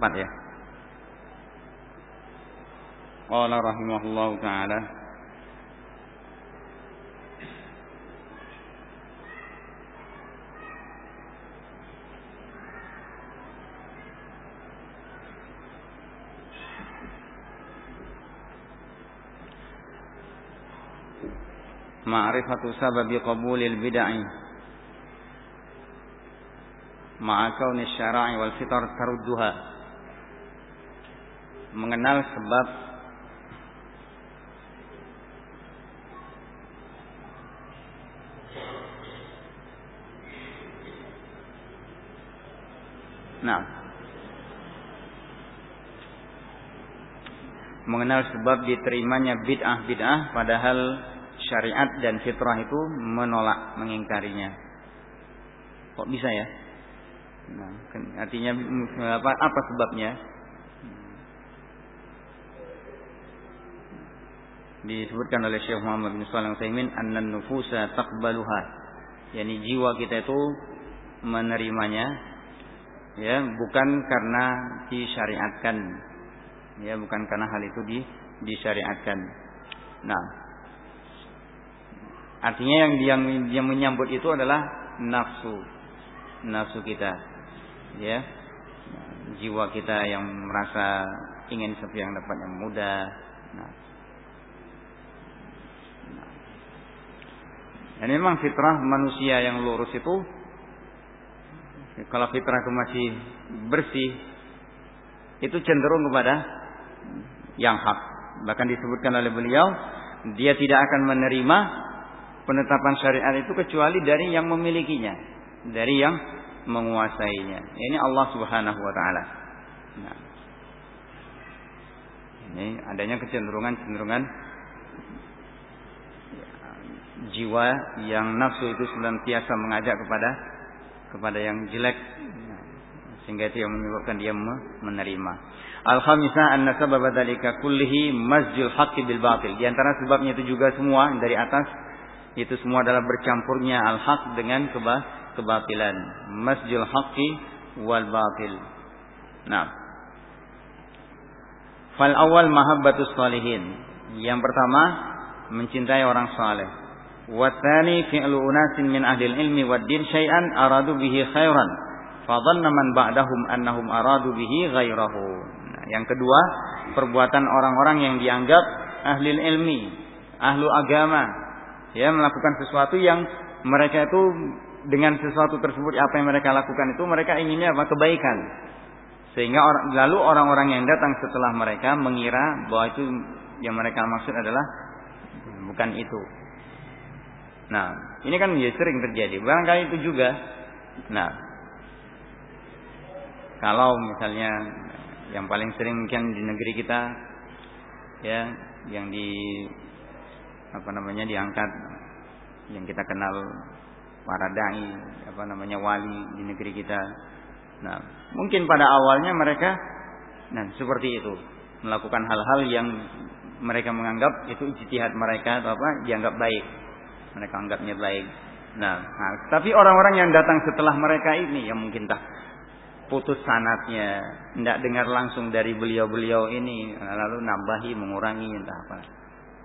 Empat ya. Qala rahimahullahu taala. Ma'rifatu sababi qabulil bid'ah. Kauni syara'i wal fitar tarudduha mengenal sebab Nah mengenal sebab diterimanya bid'ah bid'ah padahal syariat dan fitrah itu menolak mengingkarinya. Kok bisa ya? Nah, kan artinya apa, apa sebabnya? Disebutkan oleh Syekh Muhammad bin Shalih Al-Utsaimin, "Annan nufusa taqbaluha." Yani jiwa kita itu menerimanya ya, bukan karena disyariatkan. Ya, bukan karena hal itu di disyariatkan. Nah, Artinya yang yang yang menyambut itu adalah nafsu. Nafsu kita. Ya. Jiwa kita yang merasa ingin sesuatu yang dapat yang mudah. Nah. Dan memang fitrah manusia yang lurus itu kalau fitrah itu masih bersih itu cenderung kepada yang hak. Bahkan disebutkan oleh beliau dia tidak akan menerima penetapan syariat itu kecuali dari yang memilikinya, dari yang menguasainya. Ini Allah Subhanahu wa taala. Nah. Ini adanya kecenderungan-cenderungan jiwa yang nafsu itu senantiasa mengajak kepada kepada yang jelek sehingga itu yang menyebabkan dia menerima. Al-khamisah anna sabab kullihi mazjul haqqi bil batil. Di antara sebabnya itu juga semua dari atas itu semua adalah bercampurnya al-haq dengan keba kebatilan. Masjul haqqi wal batil. Nah. Fal awal mahabbatus salihin. Yang pertama mencintai orang saleh. Fi'lu unasin min ahli ilmi wad din syai'an aradu bihi khairan. Fadhanna man ba'dahum annahum aradu bihi ghairahu. Nah, yang kedua, perbuatan orang-orang yang dianggap ahli ilmi, ahlu agama, ya melakukan sesuatu yang mereka itu dengan sesuatu tersebut apa yang mereka lakukan itu mereka inginnya apa kebaikan sehingga orang, lalu orang-orang yang datang setelah mereka mengira bahwa itu yang mereka maksud adalah bukan itu nah ini kan ya sering terjadi barangkali itu juga nah kalau misalnya yang paling sering mungkin di negeri kita ya yang di apa namanya diangkat yang kita kenal para dai apa namanya wali di negeri kita. Nah, mungkin pada awalnya mereka nah seperti itu melakukan hal-hal yang mereka menganggap itu ijtihad mereka atau apa dianggap baik. Mereka anggapnya baik. Nah, nah tapi orang-orang yang datang setelah mereka ini yang mungkin tak putus sanatnya, tidak dengar langsung dari beliau-beliau ini, lalu nambahi, mengurangi entah apa.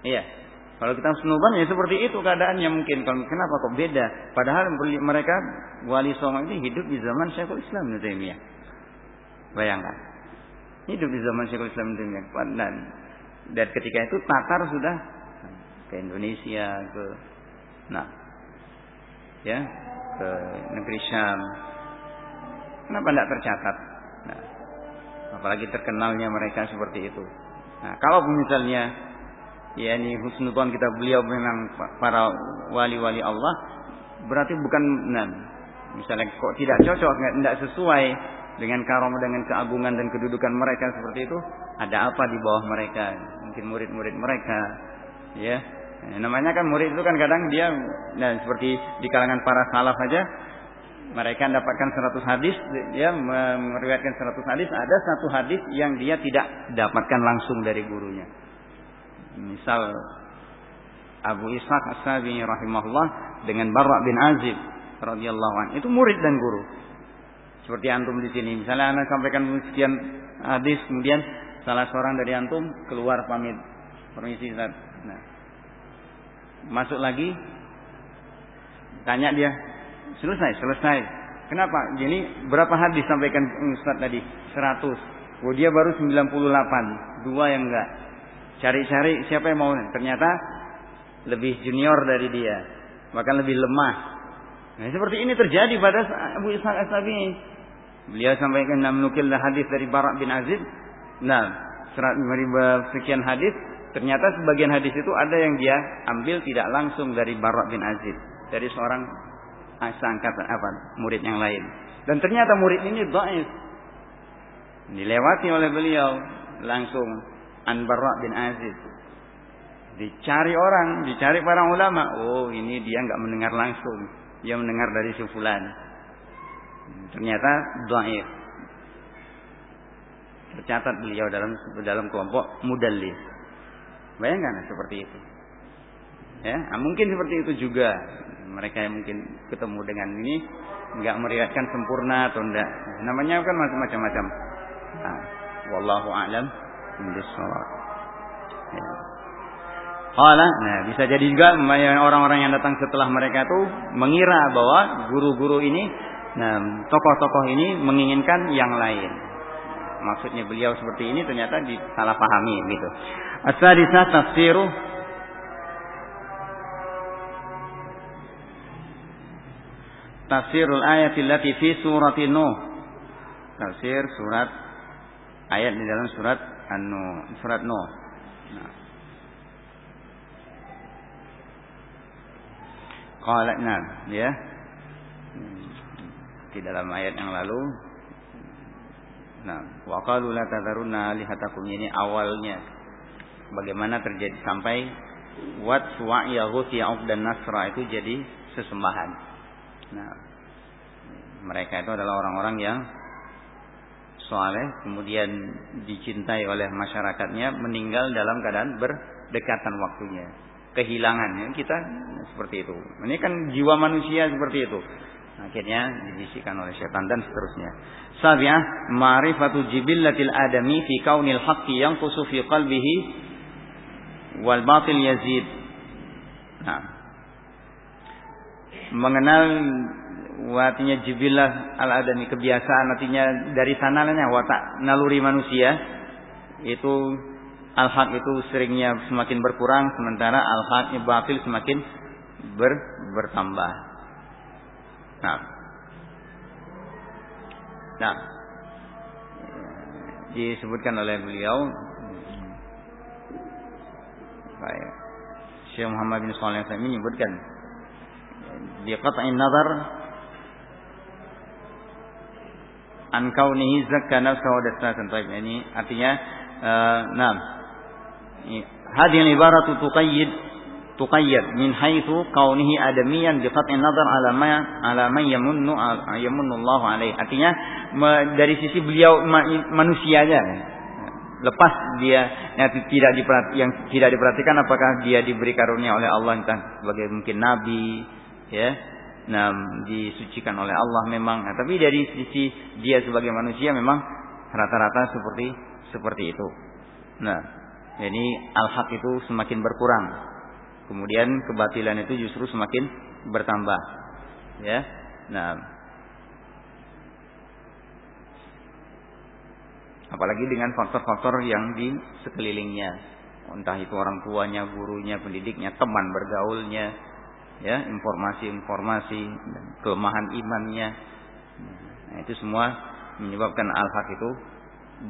Iya, kalau kita senuban ya seperti itu keadaannya mungkin. Kalau kenapa kok beda? Padahal mereka wali songo ini hidup di zaman Syekhul Islam Taimiyah. Bayangkan. Hidup di zaman Syekhul Islam Taimiyah. Dan, dan ketika itu Tatar sudah ke Indonesia, ke nah ya, ke negeri Syam. Kenapa tidak tercatat? Nah, apalagi terkenalnya mereka seperti itu. Nah, kalau misalnya ya ini husnudzon kita beliau memang para wali-wali Allah berarti bukan nah, misalnya kok tidak cocok tidak sesuai dengan karomah dengan keagungan dan kedudukan mereka seperti itu ada apa di bawah mereka mungkin murid-murid mereka ya nah, namanya kan murid itu kan kadang dia nah seperti di kalangan para salaf saja mereka mendapatkan 100 hadis ya meriwayatkan 100 hadis ada satu hadis yang dia tidak dapatkan langsung dari gurunya Misal Abu Ishaq As-Sabi rahimahullah dengan Barra bin Azib radhiyallahu anhu. Itu murid dan guru. Seperti antum di sini. Misalnya anak sampaikan sekian hadis, kemudian salah seorang dari antum keluar pamit. Permisi Ustaz. Nah. Masuk lagi. Tanya dia. Selesai, selesai. Kenapa? Jadi berapa hadis sampaikan Ustaz tadi? 100. Oh, dia baru 98. Dua yang enggak. Cari-cari siapa yang mau. Ternyata lebih junior dari dia. Bahkan lebih lemah. Nah, seperti ini terjadi pada Abu Ishaq As-Sabi'i. Beliau sampaikan nukil hadis dari Barak bin Azib. Nah, sekian hadis, ternyata sebagian hadis itu ada yang dia ambil tidak langsung dari Barak bin Azib, dari seorang sangkat apa murid yang lain. Dan ternyata murid ini dhaif. Dilewati oleh beliau langsung an Barak bin Azib. Dicari orang, dicari para ulama. Oh, ini dia nggak mendengar langsung. Dia mendengar dari sufulan. Ternyata dhaif. Tercatat beliau dalam dalam kelompok mudallis. Bayangkan seperti itu. Ya, nah, mungkin seperti itu juga mereka yang mungkin ketemu dengan ini nggak meriwayatkan sempurna atau enggak. Namanya kan macam-macam. Nah, wallahu a'lam bishawab. Ya. nah bisa jadi juga orang-orang yang datang setelah mereka itu mengira bahwa guru-guru ini Nah, tokoh-tokoh ini menginginkan yang lain. Maksudnya beliau seperti ini ternyata disalahpahami gitu. As-sadisah tafsiru Tafsirul ayat allati fi surati Nuh. Tafsir surat ayat di dalam surat An-Nuh, surat Nuh. Nah. Nah, ya di dalam ayat yang lalu. Nah, wa qalu la tadharunna ini awalnya bagaimana terjadi sampai wat suwa yahud ya'uf dan nasra itu jadi sesembahan. Nah, mereka itu adalah orang-orang yang soleh kemudian dicintai oleh masyarakatnya meninggal dalam keadaan berdekatan waktunya kehilangan kita seperti itu ini kan jiwa manusia seperti itu Akhirnya dibisikkan oleh setan dan seterusnya. Sabiah, ma'rifatu jibillatil adami fi kaunil haqqi yang fi qalbihi wal batil yazid. Nah, mengenal artinya jibillah al adami kebiasaan artinya dari sananya watak naluri manusia itu al haq itu seringnya semakin berkurang sementara al haqnya batil semakin ber, bertambah. Nah. Nah. Disebutkan oleh beliau Baik. Syekh Muhammad bin Shalih Al menyebutkan di qat'in nazar an kaunihi zakka nafsahu dasatan taib ini artinya uh, nah hadhihi ibaratu tuqayyid tuqayyad min haitsu kaunihi adamiyan bi qat'in nazar ala ma ala man yamunnu yamunnu Allah alaihi. Artinya dari sisi beliau manusianya lepas dia yang tidak diperhati, yang tidak diperhatikan apakah dia diberi karunia oleh Allah entah sebagai mungkin nabi ya nah disucikan oleh Allah memang nah, tapi dari sisi dia sebagai manusia memang rata-rata seperti seperti itu nah ini al-haq itu semakin berkurang kemudian kebatilan itu justru semakin bertambah. Ya. Nah, apalagi dengan faktor-faktor yang di sekelilingnya, entah itu orang tuanya, gurunya, pendidiknya, teman bergaulnya, ya, informasi-informasi, kelemahan imannya. Nah, itu semua menyebabkan al-haq itu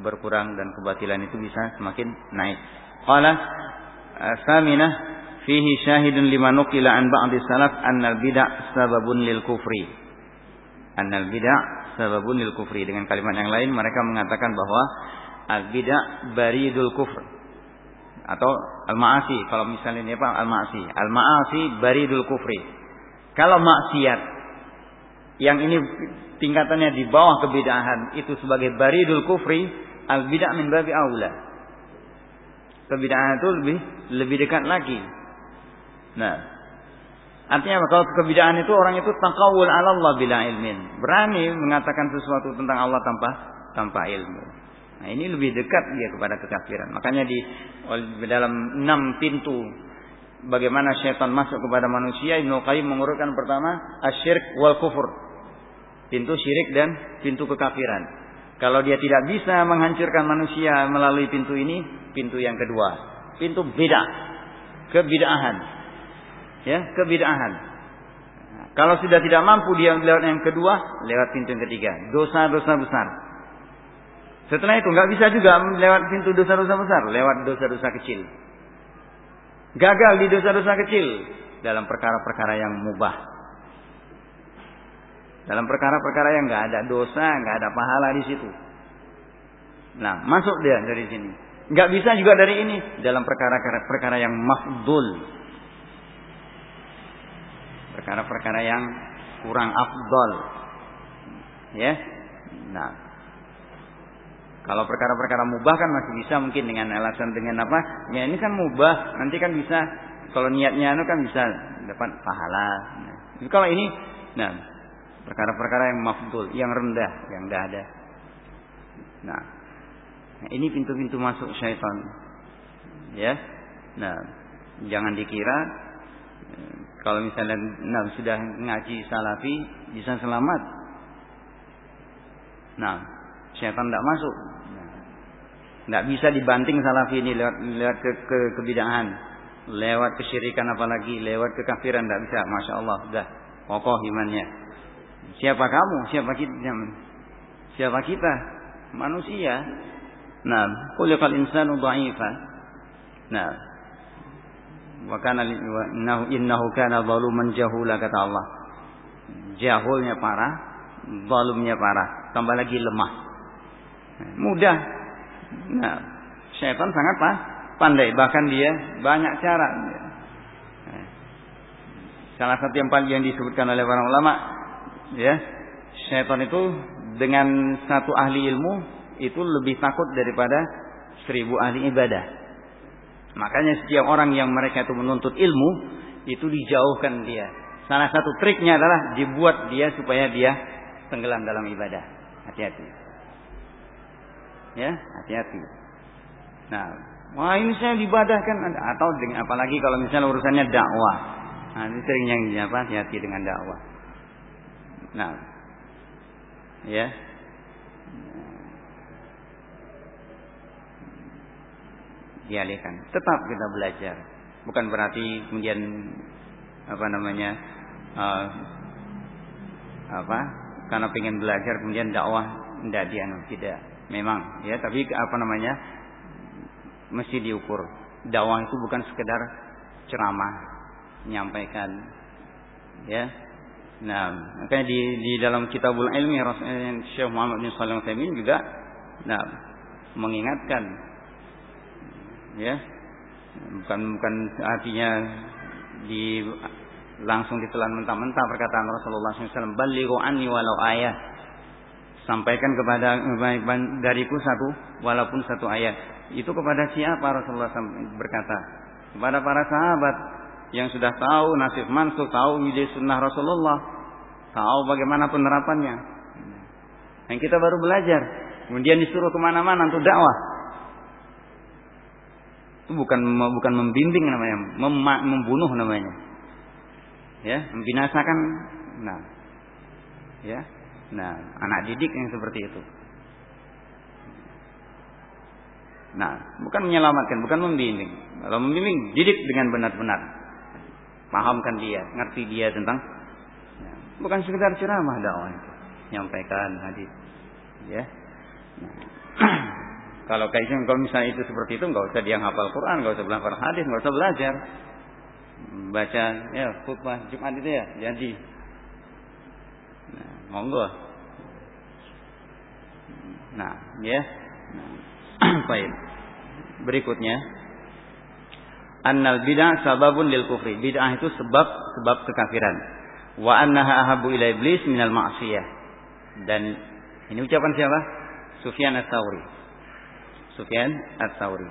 berkurang dan kebatilan itu bisa semakin naik. Qala saminah fihi syahidun lima nukila an ba'di salaf annal bid'ah sababun lil kufri. Annal bid'ah sababun lil kufri. Dengan kalimat yang lain mereka mengatakan bahwa al bid'ah baridul kufr atau al ma'asi kalau misalnya ini apa al ma'asi. Al ma'asi baridul kufri. Kalau maksiat yang ini tingkatannya di bawah kebidahan itu sebagai baridul kufri, al bid'ah min babi aula. Kebidahan itu lebih lebih dekat lagi Nah, Artinya apa? Kalau kebidaan itu orang itu takawul ala Allah bila ilmin. Berani mengatakan sesuatu tentang Allah tanpa tanpa ilmu. Nah, ini lebih dekat dia kepada kekafiran. Makanya di dalam enam pintu bagaimana syaitan masuk kepada manusia, Ibnu Qayyim mengurutkan pertama asyirk wal kufur. Pintu syirik dan pintu kekafiran. Kalau dia tidak bisa menghancurkan manusia melalui pintu ini, pintu yang kedua, pintu beda, kebidahan ya kebid'ahan. kalau sudah tidak mampu dia lewat yang kedua, lewat pintu yang ketiga, dosa-dosa besar. Setelah itu nggak bisa juga lewat pintu dosa-dosa besar, lewat dosa-dosa kecil. Gagal di dosa-dosa kecil dalam perkara-perkara yang mubah. Dalam perkara-perkara yang nggak ada dosa, nggak ada pahala di situ. Nah, masuk dia dari sini. Nggak bisa juga dari ini dalam perkara-perkara yang mafdul, perkara-perkara yang kurang afdol. Ya. Nah, kalau perkara-perkara mubah kan masih bisa mungkin dengan alasan dengan apa? Ya ini kan mubah, nanti kan bisa kalau niatnya itu kan bisa dapat pahala. Nah, kalau ini, nah perkara-perkara yang mafdul, yang rendah, yang tidak ada. Nah, nah ini pintu-pintu masuk syaitan. Ya, nah jangan dikira kalau misalnya nah, sudah ngaji salafi bisa selamat. Nah, syaitan tidak masuk. Tidak bisa dibanting salafi ini lewat lewat ke, ke kebidahan, lewat kesyirikan apalagi, lewat kekafiran tidak bisa. Masya Allah, sudah kokoh imannya. Siapa kamu? Siapa kita? Siapa kita? Manusia. Nah, kulikal insanu dha'ifa. Nah, Wa kana innahu innahu kana zaluman jahula kata Allah. Jahulnya parah, zalumnya parah, tambah lagi lemah. Mudah. Nah, syaitan sangat pas, pandai, bahkan dia banyak cara. Salah satu yang paling yang disebutkan oleh para ulama, ya, syaitan itu dengan satu ahli ilmu itu lebih takut daripada seribu ahli ibadah. Makanya setiap orang yang mereka itu menuntut ilmu itu dijauhkan dia. Salah satu triknya adalah dibuat dia supaya dia tenggelam dalam ibadah. Hati-hati. Ya, hati-hati. Nah, wah ini saya ibadahkan atau dengan apalagi kalau misalnya urusannya dakwah. Nah, ini sering yang apa? Hati-hati dengan dakwah. Nah, ya, dialihkan. Tetap kita belajar. Bukan berarti kemudian apa namanya uh, apa karena pengen belajar kemudian dakwah tidak dianu tidak. Memang ya tapi apa namanya mesti diukur. Dakwah itu bukan sekedar ceramah menyampaikan ya Nah, makanya di di dalam kitabul ilmi Syekh Muhammad bin Shalih Al juga nah mengingatkan ya. Bukan bukan artinya di langsung ditelan mentah-mentah perkataan Rasulullah SAW balighu anni walau ayat sampaikan kepada dariku satu walaupun satu ayat itu kepada siapa Rasulullah SAW berkata? Kepada para sahabat yang sudah tahu nasib mansuk tahu ide sunnah Rasulullah tahu bagaimana penerapannya yang kita baru belajar. Kemudian disuruh ke mana-mana untuk dakwah itu bukan bukan membimbing namanya, mem membunuh namanya. Ya, membinasakan. Nah, ya, nah anak didik yang seperti itu. Nah, bukan menyelamatkan, bukan membimbing. Kalau membimbing, didik dengan benar-benar. Pahamkan dia, ngerti dia tentang ya, bukan sekedar ceramah dakwah itu. Nyampaikan hadis. Ya. Nah. Kalau kayak kalau misalnya itu seperti itu nggak usah dia hafal Quran, nggak usah belajar hadis, nggak usah belajar. Baca ya khutbah Jumat itu ya jadi. Nah, monggo. Nah, ya. Baik. Berikutnya annal bid'ah sababun lil kufri. Bid'ah itu sebab sebab kekafiran. Wa annaha ahabu ila iblis minal ma'siyah. Dan ini ucapan siapa? Sufyan ats-Tsauri. Sufyan Ats-Tsauri.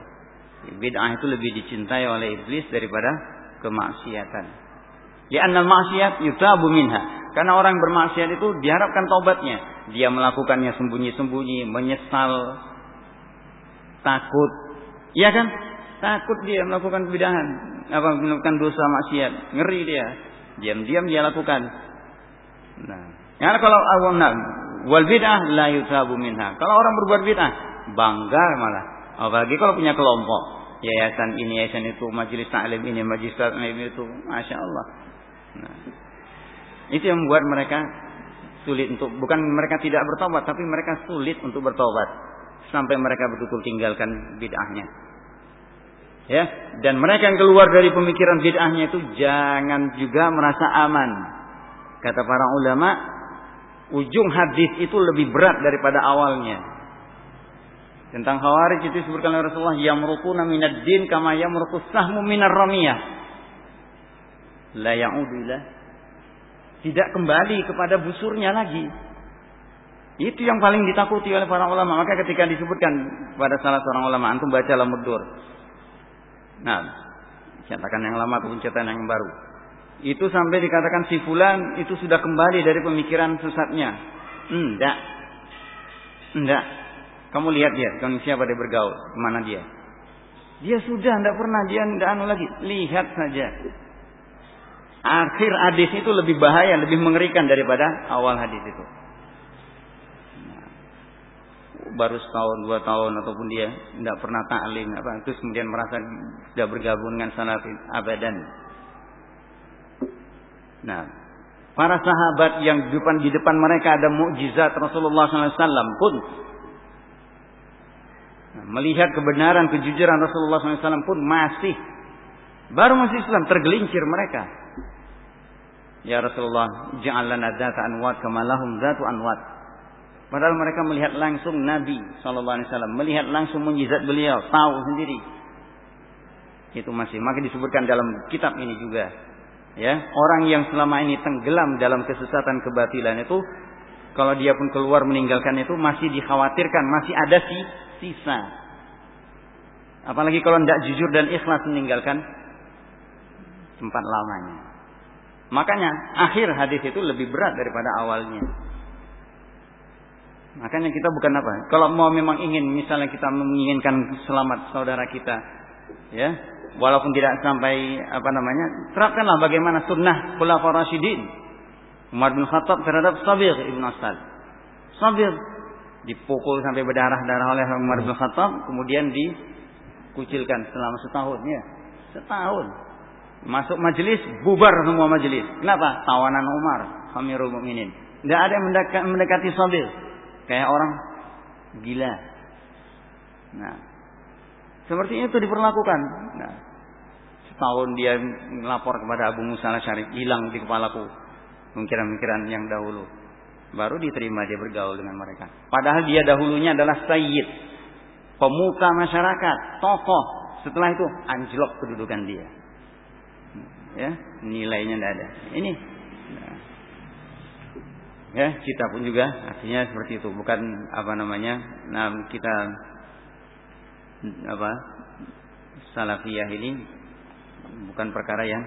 Bid'ah itu lebih dicintai oleh iblis daripada kemaksiatan. Li'anna al-ma'siyat yutabu minha. Karena orang bermaksiat itu diharapkan taubatnya. Dia melakukannya sembunyi-sembunyi, menyesal, takut. Iya kan? Takut dia melakukan kebidahan, apa melakukan dosa maksiat, ngeri dia. Diam-diam dia lakukan. Nah, karena kalau awanan wal bid'ah la yutabu minha. Kalau orang berbuat bid'ah, bangga malah. Apalagi kalau punya kelompok, yayasan ini, yayasan itu, majelis taklim ini, majelis taklim itu, masya Allah. Nah, itu yang membuat mereka sulit untuk bukan mereka tidak bertobat, tapi mereka sulit untuk bertobat sampai mereka betul-betul tinggalkan bid'ahnya. Ya, dan mereka yang keluar dari pemikiran bid'ahnya itu jangan juga merasa aman. Kata para ulama, ujung hadis itu lebih berat daripada awalnya. Tentang khawarij itu disebutkan oleh Rasulullah, yamruquna minad din kama yamruqus sahmu minar ramiyah. La ya'udu tidak kembali kepada busurnya lagi. Itu yang paling ditakuti oleh para ulama. Maka ketika disebutkan pada salah seorang ulama, antum baca Lamudur. Nah, cetakan yang lama ataupun cetakan yang baru. Itu sampai dikatakan si fulan itu sudah kembali dari pemikiran sesatnya. Enggak. Enggak. Kamu lihat dia, kamu siapa dia bergaul, ke mana dia? Dia sudah tidak pernah dia tidak anu lagi. Lihat saja. Akhir hadis itu lebih bahaya, lebih mengerikan daripada awal hadis itu. Baru setahun, dua tahun ataupun dia tidak pernah taklim, apa terus kemudian merasa sudah bergabung dengan salafin abadan. Nah, para sahabat yang di depan di depan mereka ada mukjizat Rasulullah SAW pun melihat kebenaran kejujuran Rasulullah SAW pun masih baru masih Islam tergelincir mereka Ya Rasulullah, jangan lana data anwat kama lahum datu anwat. Padahal mereka melihat langsung Nabi sallallahu alaihi melihat langsung mujizat beliau, tahu sendiri. Itu masih maka disebutkan dalam kitab ini juga. Ya, orang yang selama ini tenggelam dalam kesesatan kebatilan itu kalau dia pun keluar meninggalkan itu masih dikhawatirkan masih ada si sisa. Apalagi kalau tidak jujur dan ikhlas meninggalkan tempat lamanya. Makanya akhir hadis itu lebih berat daripada awalnya. Makanya kita bukan apa? Kalau mau memang ingin misalnya kita menginginkan selamat saudara kita, ya, walaupun tidak sampai apa namanya, terapkanlah bagaimana sunnah khulafa rasyidin. Umar bin Khattab terhadap Sabir ibn Asad. Sabir dipukul sampai berdarah-darah oleh Umar bin Khattab, kemudian dikucilkan selama setahun ya. Setahun. Masuk majelis, bubar semua majelis. Kenapa? Tawanan Umar, Amirul Mukminin. Tidak ada yang mendekati, mendekati Sabir. Kayak orang gila. Nah, seperti itu diperlakukan. Nah, setahun dia melapor kepada Abu Musa al-Syarif, hilang di kepalaku pemikiran-pemikiran yang dahulu. Baru diterima dia bergaul dengan mereka. Padahal dia dahulunya adalah sayyid, pemuka masyarakat, tokoh. Setelah itu anjlok kedudukan dia. Ya nilainya tidak ada. Ini. Ya kita pun juga artinya seperti itu. Bukan apa namanya nah kita apa salafiyah ini bukan perkara yang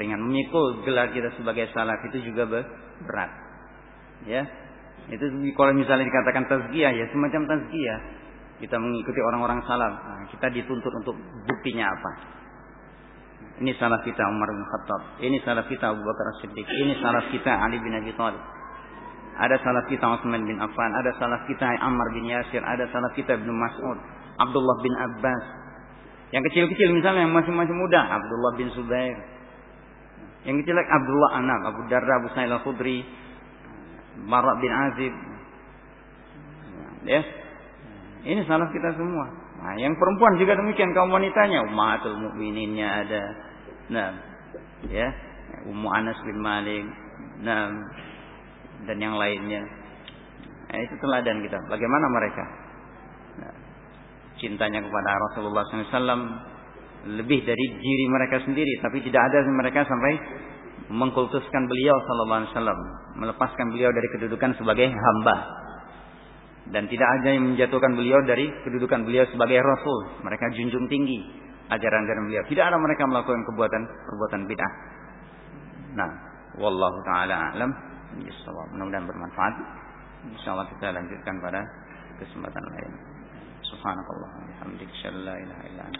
ringan. Memikul gelar kita sebagai salaf itu juga berat ya itu kalau misalnya dikatakan tazkiyah ya semacam tazkiyah kita mengikuti orang-orang salaf nah, kita dituntut untuk buktinya apa ini salah kita Umar bin Khattab. Ini salah kita Abu Bakar Siddiq. Ini salah kita Ali bin Abi Thalib. Ada salah kita Utsman bin Affan. Ada salah kita Ammar bin Yasir. Ada salah kita Ibnu Mas'ud. Abdullah bin Abbas. Yang kecil-kecil misalnya yang masih-masih muda. Abdullah bin Zubair. Yang kecil Abdullah anak. Abu Darda, Abu Sa'id al-Khudri. Barak bin Azib. Ya. Ini salah kita semua. Nah, yang perempuan juga demikian kaum wanitanya, ummatul mukmininnya ada. Nah, ya, Ummu Anas bin Malik, nah, dan yang lainnya. Nah, itu teladan kita. Bagaimana mereka? Nah, cintanya kepada Rasulullah SAW lebih dari diri mereka sendiri, tapi tidak ada mereka sampai mengkultuskan beliau Sallallahu Alaihi Wasallam, melepaskan beliau dari kedudukan sebagai hamba dan tidak ada yang menjatuhkan beliau dari kedudukan beliau sebagai rasul. Mereka junjung tinggi ajaran dari beliau. Tidak ada mereka melakukan perbuatan perbuatan bid'ah. Nah, wallahu taala alam. Mudah-mudahan bermanfaat. Insyaallah kita lanjutkan pada kesempatan lain. Subhanakallah. Alhamdulillah. La ilaha